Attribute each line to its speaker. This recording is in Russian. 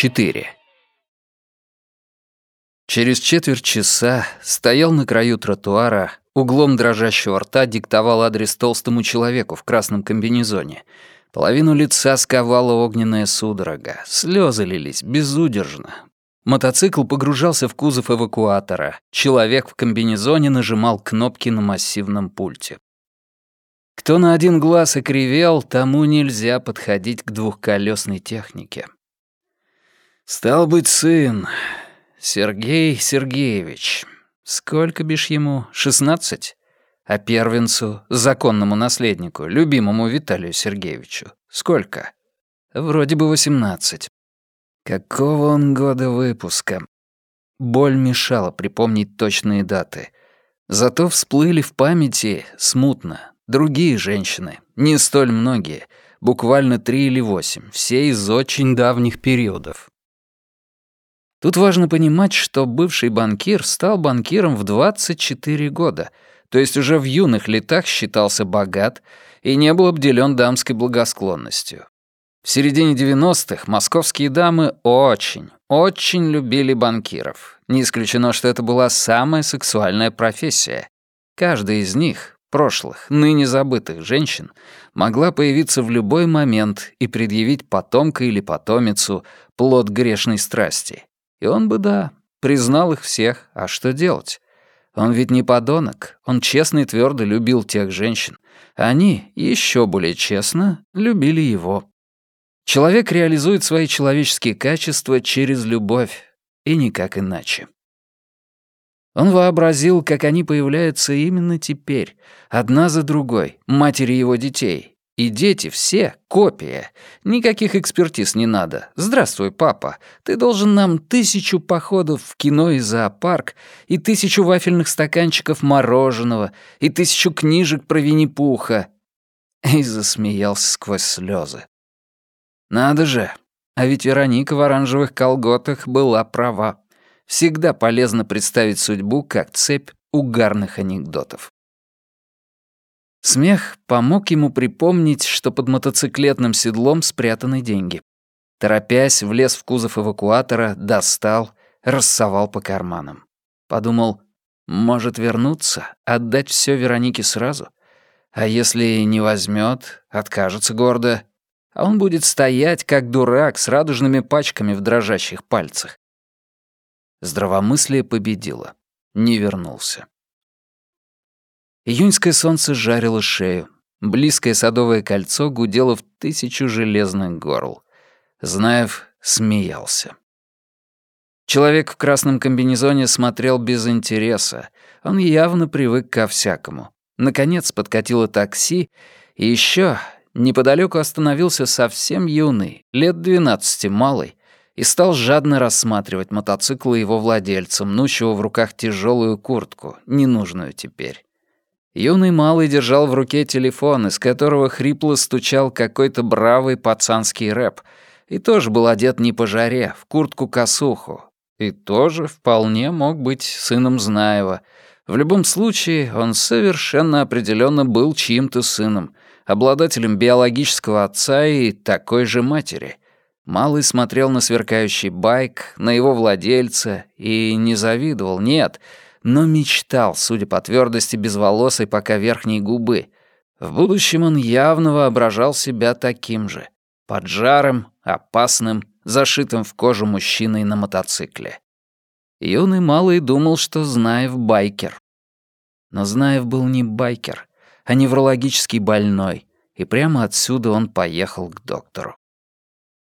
Speaker 1: 4. Через четверть часа стоял на краю тротуара, углом дрожащего рта диктовал адрес толстому человеку в красном комбинезоне. Половину лица сковала огненная судорога, слезы лились безудержно. Мотоцикл погружался в кузов эвакуатора. Человек в комбинезоне нажимал кнопки на массивном пульте. Кто на один глаз окривел, тому нельзя подходить к двухколесной технике. Стал быть, сын, Сергей Сергеевич. Сколько бишь ему? Шестнадцать? А первенцу, законному наследнику, любимому Виталию Сергеевичу, сколько? Вроде бы восемнадцать. Какого он года выпуска? Боль мешала припомнить точные даты. Зато всплыли в памяти смутно другие женщины, не столь многие, буквально три или восемь, все из очень давних периодов. Тут важно понимать, что бывший банкир стал банкиром в 24 года, то есть уже в юных летах считался богат и не был обделен дамской благосклонностью. В середине 90-х московские дамы очень, очень любили банкиров. Не исключено, что это была самая сексуальная профессия. Каждая из них, прошлых, ныне забытых женщин, могла появиться в любой момент и предъявить потомка или потомицу плод грешной страсти. И он бы, да, признал их всех, а что делать? Он ведь не подонок, он честно и твердо любил тех женщин. Они, еще более честно, любили его. Человек реализует свои человеческие качества через любовь, и никак иначе. Он вообразил, как они появляются именно теперь, одна за другой, матери его детей, и дети все — копия. Никаких экспертиз не надо. Здравствуй, папа. Ты должен нам тысячу походов в кино и зоопарк, и тысячу вафельных стаканчиков мороженого, и тысячу книжек про Винни-Пуха. И засмеялся сквозь слезы. Надо же. А ведь Вероника в оранжевых колготах была права. Всегда полезно представить судьбу как цепь угарных анекдотов. Смех помог ему припомнить, что под мотоциклетным седлом спрятаны деньги. Торопясь, влез в кузов эвакуатора, достал, рассовал по карманам. Подумал, может вернуться, отдать все Веронике сразу? А если не возьмет, откажется гордо, а он будет стоять, как дурак, с радужными пачками в дрожащих пальцах. Здравомыслие победило. Не вернулся. Июньское солнце жарило шею. Близкое садовое кольцо гудело в тысячу железных горл. Знаев смеялся. Человек в красном комбинезоне смотрел без интереса. Он явно привык ко всякому. Наконец подкатило такси, и еще неподалеку остановился совсем юный, лет двенадцати малый, и стал жадно рассматривать мотоцикл его владельца, мнущего в руках тяжелую куртку, ненужную теперь. Юный малый держал в руке телефон, из которого хрипло стучал какой-то бравый пацанский рэп, и тоже был одет не по жаре, в куртку-косуху, и тоже вполне мог быть сыном Знаева. В любом случае, он совершенно определенно был чьим-то сыном, обладателем биологического отца и такой же матери. Малый смотрел на сверкающий байк, на его владельца и не завидовал, нет — но мечтал, судя по твердости безволосой пока верхней губы. В будущем он явно воображал себя таким же. Поджарым, опасным, зашитым в кожу мужчиной на мотоцикле. Юный малый думал, что Знаев байкер. Но Знаев был не байкер, а неврологический больной, и прямо отсюда он поехал к доктору.